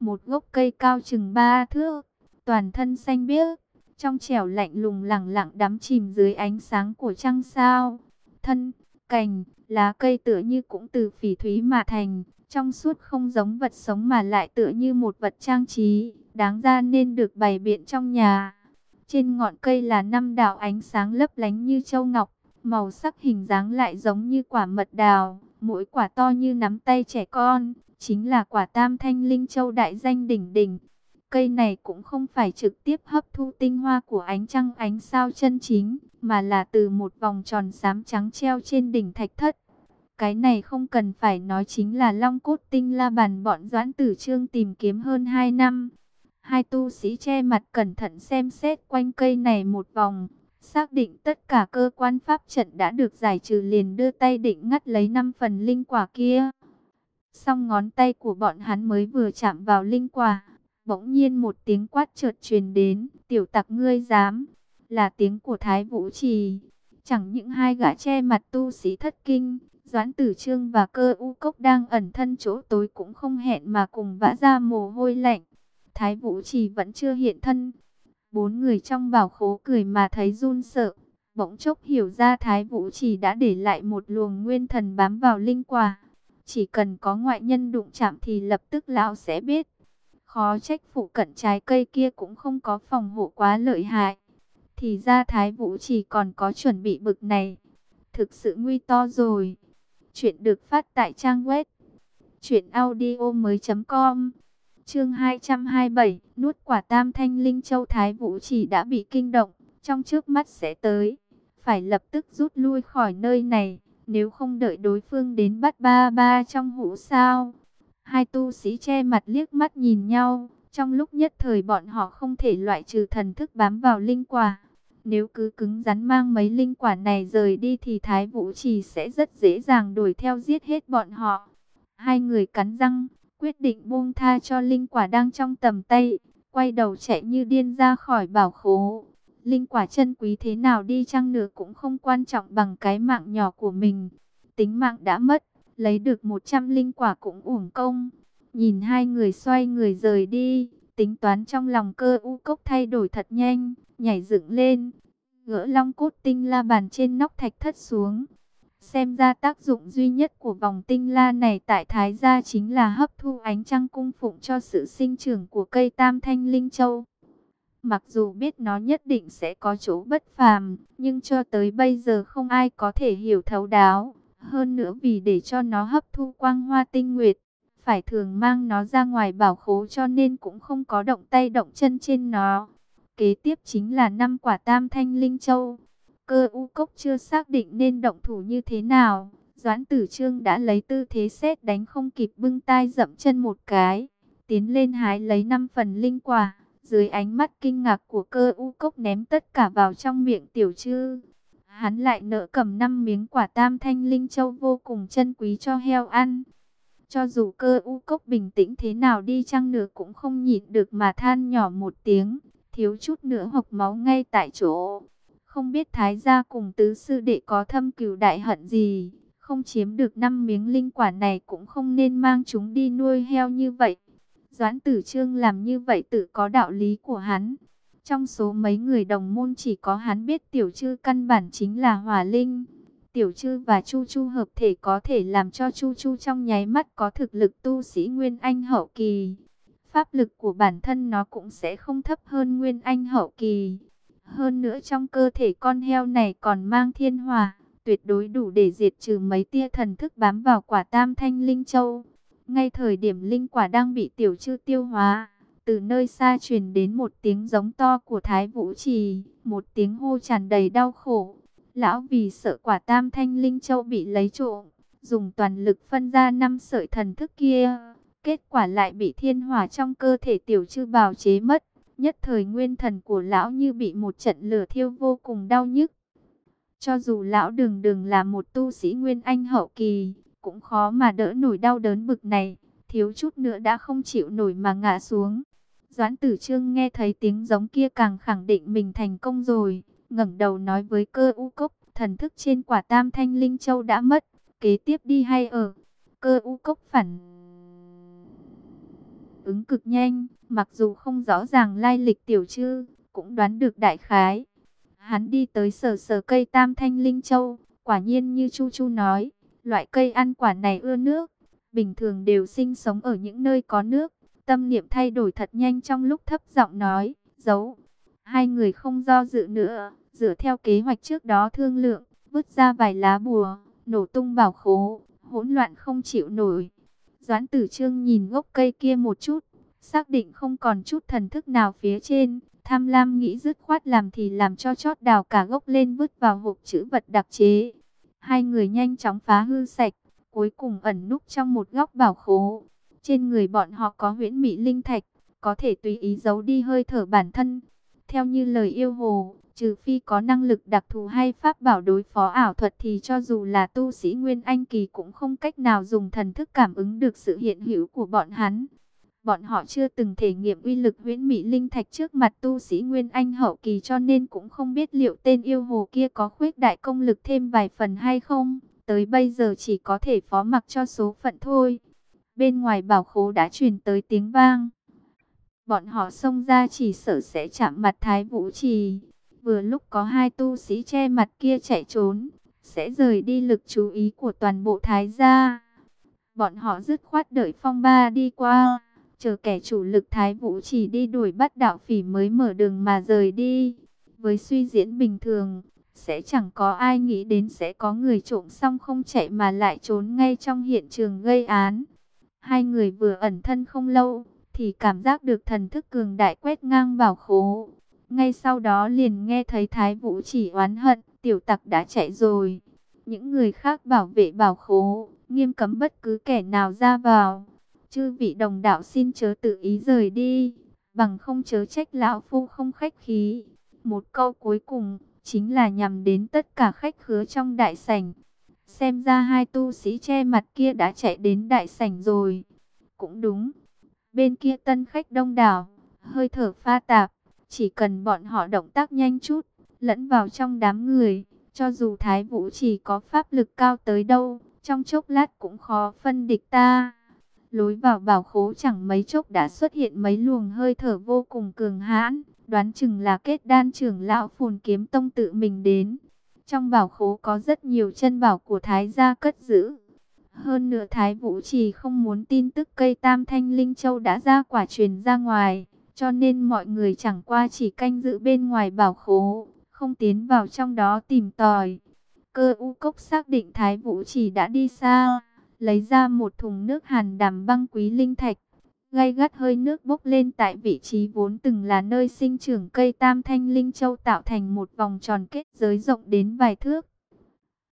Một gốc cây cao chừng ba thước, toàn thân xanh biếc, trong trẻo lạnh lùng lẳng lặng đắm chìm dưới ánh sáng của trăng sao. Thân, cành, lá cây tựa như cũng từ phỉ thúy mà thành, trong suốt không giống vật sống mà lại tựa như một vật trang trí, đáng ra nên được bày biện trong nhà. Trên ngọn cây là năm đạo ánh sáng lấp lánh như châu ngọc, màu sắc hình dáng lại giống như quả mật đào, mỗi quả to như nắm tay trẻ con, chính là quả tam thanh linh châu đại danh đỉnh đỉnh. Cây này cũng không phải trực tiếp hấp thu tinh hoa của ánh trăng ánh sao chân chính, mà là từ một vòng tròn xám trắng treo trên đỉnh thạch thất. Cái này không cần phải nói chính là long cốt tinh la bàn bọn doãn tử trương tìm kiếm hơn 2 năm. Hai tu sĩ che mặt cẩn thận xem xét quanh cây này một vòng, xác định tất cả cơ quan pháp trận đã được giải trừ liền đưa tay định ngắt lấy 5 phần linh quả kia. Xong ngón tay của bọn hắn mới vừa chạm vào linh quả, Bỗng nhiên một tiếng quát chợt truyền đến, tiểu tặc ngươi dám, là tiếng của Thái Vũ Trì. Chẳng những hai gã che mặt tu sĩ thất kinh, Doãn Tử Trương và cơ u cốc đang ẩn thân chỗ tối cũng không hẹn mà cùng vã ra mồ hôi lạnh. Thái Vũ Trì vẫn chưa hiện thân. Bốn người trong bảo khố cười mà thấy run sợ. Bỗng chốc hiểu ra Thái Vũ Trì đã để lại một luồng nguyên thần bám vào linh quả. Chỉ cần có ngoại nhân đụng chạm thì lập tức lão sẽ biết. Khó trách phụ cận trái cây kia cũng không có phòng hộ quá lợi hại. Thì ra Thái Vũ chỉ còn có chuẩn bị bực này. Thực sự nguy to rồi. Chuyện được phát tại trang web. Chuyện audio mới com. Chương 227. Nuốt quả tam thanh linh châu Thái Vũ chỉ đã bị kinh động. Trong trước mắt sẽ tới. Phải lập tức rút lui khỏi nơi này. Nếu không đợi đối phương đến bắt ba ba trong hũ sao. Hai tu sĩ che mặt liếc mắt nhìn nhau, trong lúc nhất thời bọn họ không thể loại trừ thần thức bám vào linh quả. Nếu cứ cứng rắn mang mấy linh quả này rời đi thì Thái Vũ Trì sẽ rất dễ dàng đuổi theo giết hết bọn họ. Hai người cắn răng, quyết định buông tha cho linh quả đang trong tầm tay, quay đầu chạy như điên ra khỏi bảo khố. Linh quả chân quý thế nào đi chăng nữa cũng không quan trọng bằng cái mạng nhỏ của mình. Tính mạng đã mất, lấy được 100 linh quả cũng uổng công. Nhìn hai người xoay người rời đi, tính toán trong lòng cơ u cốc thay đổi thật nhanh, nhảy dựng lên, gỡ long cốt tinh la bàn trên nóc thạch thất xuống. Xem ra tác dụng duy nhất của vòng tinh la này tại Thái Gia chính là hấp thu ánh trăng cung phụng cho sự sinh trưởng của cây tam thanh linh châu. Mặc dù biết nó nhất định sẽ có chỗ bất phàm, nhưng cho tới bây giờ không ai có thể hiểu thấu đáo. Hơn nữa vì để cho nó hấp thu quang hoa tinh nguyệt, phải thường mang nó ra ngoài bảo khố cho nên cũng không có động tay động chân trên nó. Kế tiếp chính là năm quả tam thanh linh châu. Cơ u cốc chưa xác định nên động thủ như thế nào. Doãn tử trương đã lấy tư thế xét đánh không kịp bưng tay dậm chân một cái. Tiến lên hái lấy năm phần linh quả. Dưới ánh mắt kinh ngạc của cơ u cốc ném tất cả vào trong miệng tiểu trư. Hắn lại nợ cầm năm miếng quả tam thanh linh châu vô cùng chân quý cho heo ăn. Cho dù cơ u cốc bình tĩnh thế nào đi chăng nữa cũng không nhịn được mà than nhỏ một tiếng, thiếu chút nữa hộc máu ngay tại chỗ. Không biết thái gia cùng tứ sư đệ có thâm cừu đại hận gì, không chiếm được năm miếng linh quả này cũng không nên mang chúng đi nuôi heo như vậy. Doãn tử trương làm như vậy tự có đạo lý của hắn. Trong số mấy người đồng môn chỉ có hắn biết tiểu chư căn bản chính là hỏa linh. Tiểu Trư và chu chu hợp thể có thể làm cho chu chu trong nháy mắt có thực lực tu sĩ nguyên anh hậu kỳ. pháp lực của bản thân nó cũng sẽ không thấp hơn Nguyên Anh hậu kỳ. Hơn nữa trong cơ thể con heo này còn mang thiên hòa tuyệt đối đủ để diệt trừ mấy tia thần thức bám vào quả tam thanh linh châu. Ngay thời điểm linh quả đang bị tiểu chư tiêu hóa, từ nơi xa truyền đến một tiếng giống to của Thái Vũ Trì, một tiếng hô tràn đầy đau khổ. Lão vì sợ quả tam thanh linh châu bị lấy trộm, dùng toàn lực phân ra năm sợi thần thức kia. Kết quả lại bị thiên hỏa trong cơ thể tiểu chư bào chế mất. Nhất thời nguyên thần của lão như bị một trận lửa thiêu vô cùng đau nhức. Cho dù lão đường đường là một tu sĩ nguyên anh hậu kỳ, cũng khó mà đỡ nổi đau đớn bực này. Thiếu chút nữa đã không chịu nổi mà ngã xuống. Doãn tử trương nghe thấy tiếng giống kia càng khẳng định mình thành công rồi ngẩng đầu nói với cơ u cốc, thần thức trên quả tam thanh linh châu đã mất. Kế tiếp đi hay ở? Cơ u cốc phản ứng cực nhanh, mặc dù không rõ ràng lai lịch tiểu chư, cũng đoán được đại khái. Hắn đi tới sờ sờ cây tam thanh linh châu, quả nhiên như Chu Chu nói, loại cây ăn quả này ưa nước, bình thường đều sinh sống ở những nơi có nước. Tâm niệm thay đổi thật nhanh trong lúc thấp giọng nói, giấu. Hai người không do dự nữa, dựa theo kế hoạch trước đó thương lượng, vứt ra vài lá bùa, nổ tung bảo khố, hỗn loạn không chịu nổi. Doãn tử trương nhìn gốc cây kia một chút, xác định không còn chút thần thức nào phía trên. Tham lam nghĩ dứt khoát làm thì làm cho chót đào cả gốc lên vứt vào hộp chữ vật đặc chế. Hai người nhanh chóng phá hư sạch, cuối cùng ẩn núp trong một góc bảo khố. Trên người bọn họ có huyễn mỹ linh thạch, có thể tùy ý giấu đi hơi thở bản thân. Theo như lời yêu hồ, trừ phi có năng lực đặc thù hay pháp bảo đối phó ảo thuật thì cho dù là tu sĩ Nguyên Anh Kỳ cũng không cách nào dùng thần thức cảm ứng được sự hiện hữu của bọn hắn. Bọn họ chưa từng thể nghiệm uy lực huyễn mỹ linh thạch trước mặt tu sĩ Nguyên Anh hậu kỳ cho nên cũng không biết liệu tên yêu hồ kia có khuyết đại công lực thêm vài phần hay không. Tới bây giờ chỉ có thể phó mặc cho số phận thôi. Bên ngoài bảo khố đã truyền tới tiếng vang. Bọn họ xông ra chỉ sợ sẽ chạm mặt Thái Vũ Trì. Vừa lúc có hai tu sĩ che mặt kia chạy trốn, sẽ rời đi lực chú ý của toàn bộ Thái gia. Bọn họ dứt khoát đợi phong ba đi qua, chờ kẻ chủ lực Thái Vũ chỉ đi đuổi bắt đạo phỉ mới mở đường mà rời đi. Với suy diễn bình thường, sẽ chẳng có ai nghĩ đến sẽ có người trộm xong không chạy mà lại trốn ngay trong hiện trường gây án. Hai người vừa ẩn thân không lâu, thì cảm giác được thần thức cường đại quét ngang vào khố. Ngay sau đó liền nghe thấy Thái Vũ chỉ oán hận, tiểu tặc đã chạy rồi. Những người khác bảo vệ bảo khố, nghiêm cấm bất cứ kẻ nào ra vào. Chư vị đồng đạo xin chớ tự ý rời đi, bằng không chớ trách lão phu không khách khí. Một câu cuối cùng, chính là nhằm đến tất cả khách khứa trong đại sảnh. Xem ra hai tu sĩ che mặt kia đã chạy đến đại sảnh rồi. Cũng đúng. Bên kia tân khách đông đảo, hơi thở pha tạp. Chỉ cần bọn họ động tác nhanh chút, lẫn vào trong đám người. Cho dù Thái Vũ chỉ có pháp lực cao tới đâu, trong chốc lát cũng khó phân địch ta. Lối vào bảo khố chẳng mấy chốc đã xuất hiện mấy luồng hơi thở vô cùng cường hãn. Đoán chừng là kết đan trưởng lão phùn kiếm tông tự mình đến. Trong bảo khố có rất nhiều chân bảo của Thái gia cất giữ. Hơn nữa Thái Vũ chỉ không muốn tin tức cây tam thanh linh châu đã ra quả truyền ra ngoài. Cho nên mọi người chẳng qua chỉ canh giữ bên ngoài bảo khố, không tiến vào trong đó tìm tòi. Cơ u cốc xác định Thái Vũ chỉ đã đi xa, lấy ra một thùng nước hàn đảm băng quý linh thạch. Gây gắt hơi nước bốc lên tại vị trí vốn từng là nơi sinh trưởng cây tam thanh linh châu tạo thành một vòng tròn kết giới rộng đến vài thước.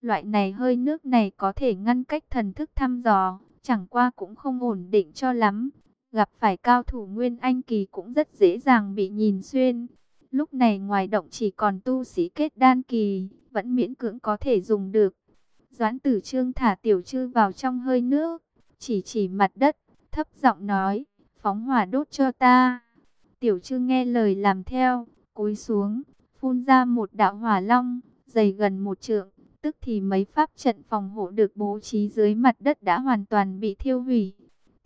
Loại này hơi nước này có thể ngăn cách thần thức thăm dò, chẳng qua cũng không ổn định cho lắm. Gặp phải cao thủ Nguyên Anh Kỳ cũng rất dễ dàng bị nhìn xuyên. Lúc này ngoài động chỉ còn tu sĩ kết đan kỳ, vẫn miễn cưỡng có thể dùng được. Doãn tử trương thả tiểu trư vào trong hơi nước, chỉ chỉ mặt đất, thấp giọng nói, phóng hỏa đốt cho ta. Tiểu trư nghe lời làm theo, cúi xuống, phun ra một đạo hỏa long, dày gần một trượng. Tức thì mấy pháp trận phòng hộ được bố trí dưới mặt đất đã hoàn toàn bị thiêu hủy.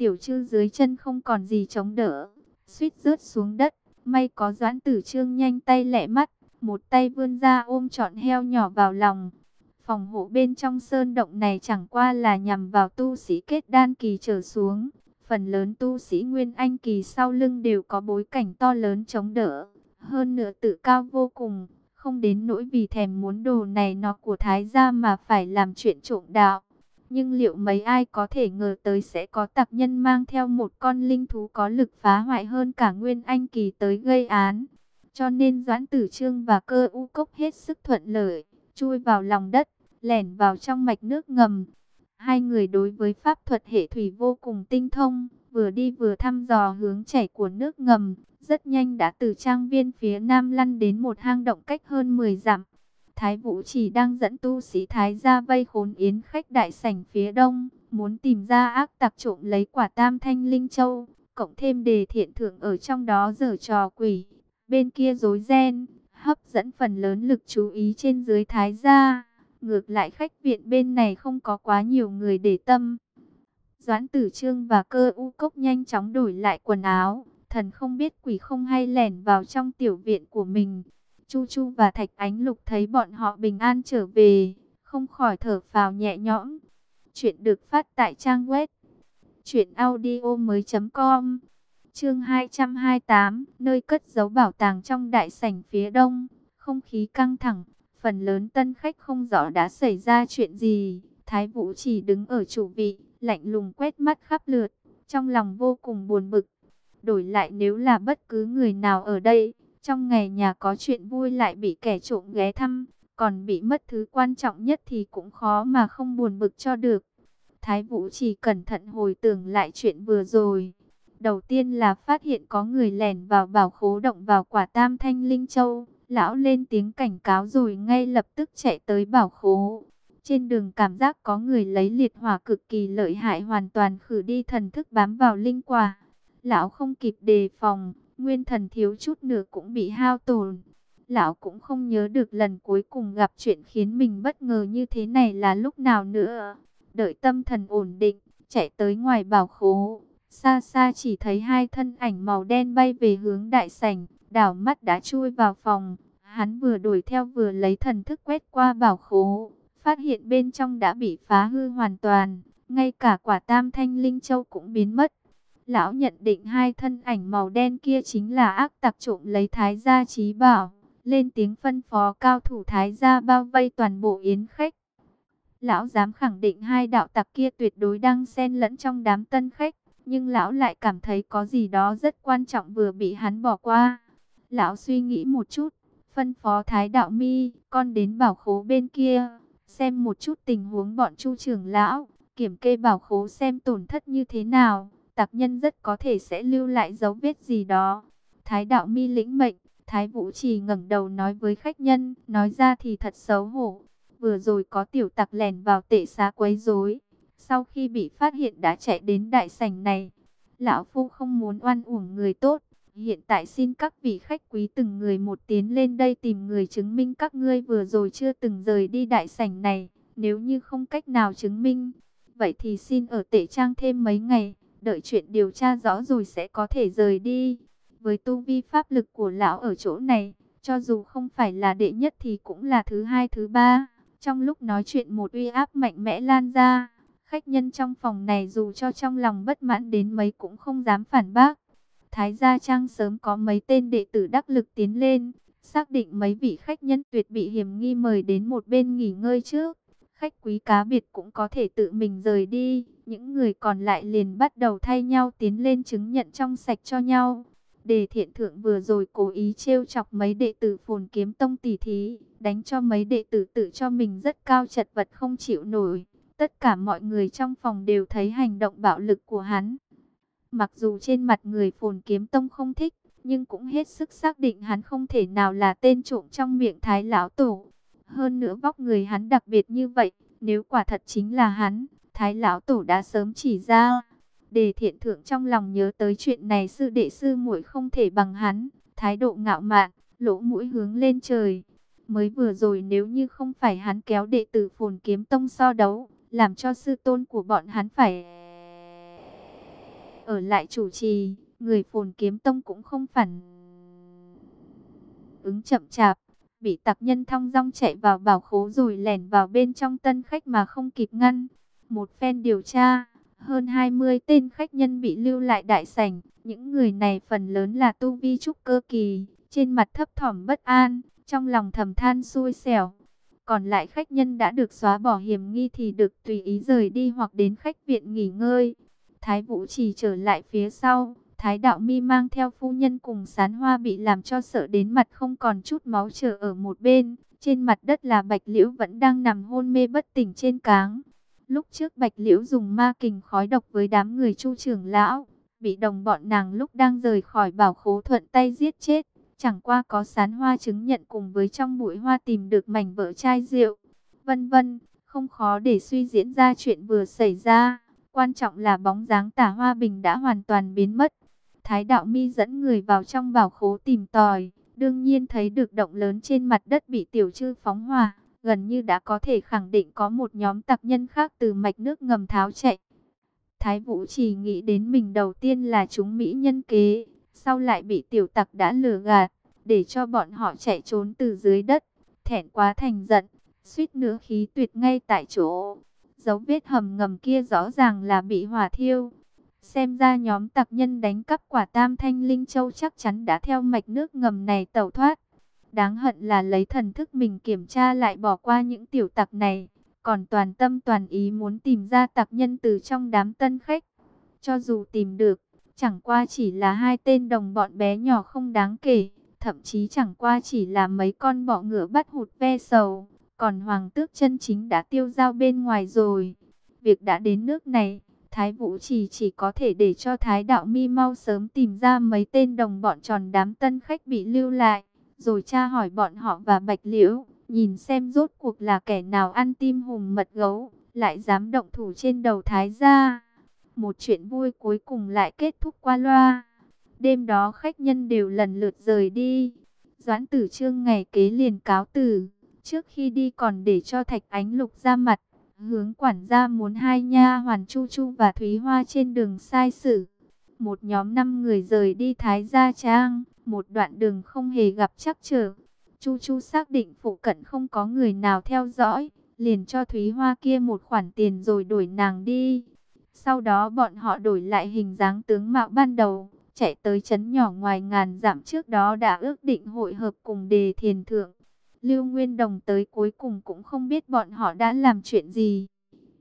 Tiểu chư dưới chân không còn gì chống đỡ, suýt rớt xuống đất. May có doãn tử trương nhanh tay lẹ mắt, một tay vươn ra ôm trọn heo nhỏ vào lòng. Phòng hộ bên trong sơn động này chẳng qua là nhằm vào tu sĩ kết đan kỳ trở xuống. Phần lớn tu sĩ Nguyên Anh Kỳ sau lưng đều có bối cảnh to lớn chống đỡ. Hơn nữa tự cao vô cùng, không đến nỗi vì thèm muốn đồ này nó của Thái gia mà phải làm chuyện trộm đạo. Nhưng liệu mấy ai có thể ngờ tới sẽ có tặc nhân mang theo một con linh thú có lực phá hoại hơn cả Nguyên Anh Kỳ tới gây án. Cho nên Doãn Tử Trương và cơ u cốc hết sức thuận lợi, chui vào lòng đất, lẻn vào trong mạch nước ngầm. Hai người đối với pháp thuật hệ thủy vô cùng tinh thông, vừa đi vừa thăm dò hướng chảy của nước ngầm, rất nhanh đã từ trang viên phía nam lăn đến một hang động cách hơn 10 dặm. Thái Vũ chỉ đang dẫn tu sĩ Thái ra vây khốn yến khách đại sảnh phía đông, muốn tìm ra ác tặc trộm lấy quả tam thanh linh châu, cộng thêm đề thiện thượng ở trong đó giở trò quỷ. Bên kia rối ren, hấp dẫn phần lớn lực chú ý trên dưới Thái gia. Ngược lại khách viện bên này không có quá nhiều người để tâm. Doãn tử trương và cơ u cốc nhanh chóng đổi lại quần áo. Thần không biết quỷ không hay lẻn vào trong tiểu viện của mình. Chu Chu và Thạch Ánh Lục thấy bọn họ bình an trở về. Không khỏi thở phào nhẹ nhõm. Chuyện được phát tại trang web. truyệnaudio mới.com, Chương 228, nơi cất giấu bảo tàng trong đại sảnh phía đông, không khí căng thẳng, phần lớn tân khách không rõ đã xảy ra chuyện gì. Thái Vũ chỉ đứng ở chủ vị, lạnh lùng quét mắt khắp lượt, trong lòng vô cùng buồn bực. Đổi lại nếu là bất cứ người nào ở đây, trong ngày nhà có chuyện vui lại bị kẻ trộm ghé thăm, còn bị mất thứ quan trọng nhất thì cũng khó mà không buồn bực cho được. Thái Vũ chỉ cẩn thận hồi tưởng lại chuyện vừa rồi Đầu tiên là phát hiện có người lẻn vào bảo khố động vào quả tam thanh linh châu. Lão lên tiếng cảnh cáo rồi ngay lập tức chạy tới bảo khố. Trên đường cảm giác có người lấy liệt hỏa cực kỳ lợi hại hoàn toàn khử đi thần thức bám vào linh quả. Lão không kịp đề phòng, nguyên thần thiếu chút nữa cũng bị hao tổn. Lão cũng không nhớ được lần cuối cùng gặp chuyện khiến mình bất ngờ như thế này là lúc nào nữa. Đợi tâm thần ổn định, chạy tới ngoài bảo khố, Xa xa chỉ thấy hai thân ảnh màu đen bay về hướng đại sảnh, đảo mắt đã chui vào phòng. Hắn vừa đuổi theo vừa lấy thần thức quét qua bảo khố, phát hiện bên trong đã bị phá hư hoàn toàn, ngay cả quả tam thanh linh châu cũng biến mất. Lão nhận định hai thân ảnh màu đen kia chính là ác tặc trộm lấy thái gia trí bảo, lên tiếng phân phó cao thủ thái gia bao vây toàn bộ yến khách. Lão dám khẳng định hai đạo tặc kia tuyệt đối đang xen lẫn trong đám tân khách. Nhưng lão lại cảm thấy có gì đó rất quan trọng vừa bị hắn bỏ qua. Lão suy nghĩ một chút, phân phó Thái Đạo Mi, con đến bảo khố bên kia, xem một chút tình huống bọn chu trưởng lão, kiểm kê bảo khố xem tổn thất như thế nào, tặc nhân rất có thể sẽ lưu lại dấu vết gì đó. Thái Đạo Mi lĩnh mệnh, Thái Vũ Trì ngẩng đầu nói với khách nhân, nói ra thì thật xấu hổ. Vừa rồi có tiểu tặc lèn vào tệ xá quấy rối, sau khi bị phát hiện đã chạy đến đại sảnh này, lão phu không muốn oan uổng người tốt. Hiện tại xin các vị khách quý từng người một tiến lên đây tìm người chứng minh các ngươi vừa rồi chưa từng rời đi đại sảnh này. Nếu như không cách nào chứng minh, vậy thì xin ở tệ trang thêm mấy ngày, đợi chuyện điều tra rõ rồi sẽ có thể rời đi. Với tu vi pháp lực của lão ở chỗ này, cho dù không phải là đệ nhất thì cũng là thứ hai thứ ba. Trong lúc nói chuyện một uy áp mạnh mẽ lan ra, Khách nhân trong phòng này dù cho trong lòng bất mãn đến mấy cũng không dám phản bác. Thái gia trang sớm có mấy tên đệ tử đắc lực tiến lên, xác định mấy vị khách nhân tuyệt bị hiểm nghi mời đến một bên nghỉ ngơi trước. Khách quý cá biệt cũng có thể tự mình rời đi, những người còn lại liền bắt đầu thay nhau tiến lên chứng nhận trong sạch cho nhau. Đề thiện thượng vừa rồi cố ý trêu chọc mấy đệ tử phồn kiếm tông tỷ thí, đánh cho mấy đệ tử tự cho mình rất cao chật vật không chịu nổi. Tất cả mọi người trong phòng đều thấy hành động bạo lực của hắn. Mặc dù trên mặt người phồn kiếm tông không thích, nhưng cũng hết sức xác định hắn không thể nào là tên trộm trong miệng thái lão tổ. Hơn nữa vóc người hắn đặc biệt như vậy, nếu quả thật chính là hắn, thái lão tổ đã sớm chỉ ra. Đề thiện thượng trong lòng nhớ tới chuyện này sư đệ sư muội không thể bằng hắn, thái độ ngạo mạn, lỗ mũi hướng lên trời. Mới vừa rồi nếu như không phải hắn kéo đệ tử phồn kiếm tông so đấu, làm cho sư tôn của bọn hắn phải ở lại chủ trì, người phồn kiếm tông cũng không phản ứng chậm chạp, bị tặc nhân thong dong chạy vào bảo khố rồi lẻn vào bên trong tân khách mà không kịp ngăn. Một phen điều tra, Hơn 20 tên khách nhân bị lưu lại đại sảnh, những người này phần lớn là tu vi trúc cơ kỳ, trên mặt thấp thỏm bất an, trong lòng thầm than xui xẻo. Còn lại khách nhân đã được xóa bỏ hiểm nghi thì được tùy ý rời đi hoặc đến khách viện nghỉ ngơi. Thái Vũ chỉ trở lại phía sau, Thái Đạo Mi mang theo phu nhân cùng sán hoa bị làm cho sợ đến mặt không còn chút máu trở ở một bên. Trên mặt đất là Bạch Liễu vẫn đang nằm hôn mê bất tỉnh trên cáng. Lúc trước Bạch Liễu dùng ma kình khói độc với đám người chu trưởng lão, bị đồng bọn nàng lúc đang rời khỏi bảo khố thuận tay giết chết. Chẳng qua có sán hoa chứng nhận cùng với trong bụi hoa tìm được mảnh vỡ chai rượu. Vân vân, không khó để suy diễn ra chuyện vừa xảy ra. Quan trọng là bóng dáng tả hoa bình đã hoàn toàn biến mất. Thái đạo mi dẫn người vào trong bảo khố tìm tòi. Đương nhiên thấy được động lớn trên mặt đất bị tiểu trư phóng hỏa. Gần như đã có thể khẳng định có một nhóm tặc nhân khác từ mạch nước ngầm tháo chạy. Thái Vũ chỉ nghĩ đến mình đầu tiên là chúng Mỹ nhân kế, sau lại bị tiểu tặc đã lừa gạt, để cho bọn họ chạy trốn từ dưới đất, thẹn quá thành giận, suýt nữa khí tuyệt ngay tại chỗ. Dấu vết hầm ngầm kia rõ ràng là bị hỏa thiêu. Xem ra nhóm tặc nhân đánh cắp quả tam thanh linh châu chắc chắn đã theo mạch nước ngầm này tẩu thoát. Đáng hận là lấy thần thức mình kiểm tra lại bỏ qua những tiểu tặc này, còn toàn tâm toàn ý muốn tìm ra tặc nhân từ trong đám tân khách. Cho dù tìm được, chẳng qua chỉ là hai tên đồng bọn bé nhỏ không đáng kể, thậm chí chẳng qua chỉ là mấy con bọ ngựa bắt hụt ve sầu, còn hoàng tước chân chính đã tiêu dao bên ngoài rồi. Việc đã đến nước này, Thái Vũ chỉ chỉ có thể để cho Thái Đạo Mi mau sớm tìm ra mấy tên đồng bọn tròn đám tân khách bị lưu lại, rồi tra hỏi bọn họ và Bạch Liễu, nhìn xem rốt cuộc là kẻ nào ăn tim hùng mật gấu, lại dám động thủ trên đầu Thái gia. Một chuyện vui cuối cùng lại kết thúc qua loa. Đêm đó khách nhân đều lần lượt rời đi. Doãn tử trương ngày kế liền cáo từ. Trước khi đi còn để cho Thạch Ánh Lục ra mặt. Hướng quản gia muốn hai nha hoàn Chu Chu và Thúy Hoa trên đường sai sử. Một nhóm năm người rời đi Thái Gia Trang. Một đoạn đường không hề gặp chắc trở. Chu Chu xác định phụ cận không có người nào theo dõi. Liền cho Thúy Hoa kia một khoản tiền rồi đuổi nàng đi. Sau đó bọn họ đổi lại hình dáng tướng mạo ban đầu, chạy tới chấn nhỏ ngoài ngàn dặm trước đó đã ước định hội hợp cùng đề thiền thượng. Lưu Nguyên Đồng tới cuối cùng cũng không biết bọn họ đã làm chuyện gì.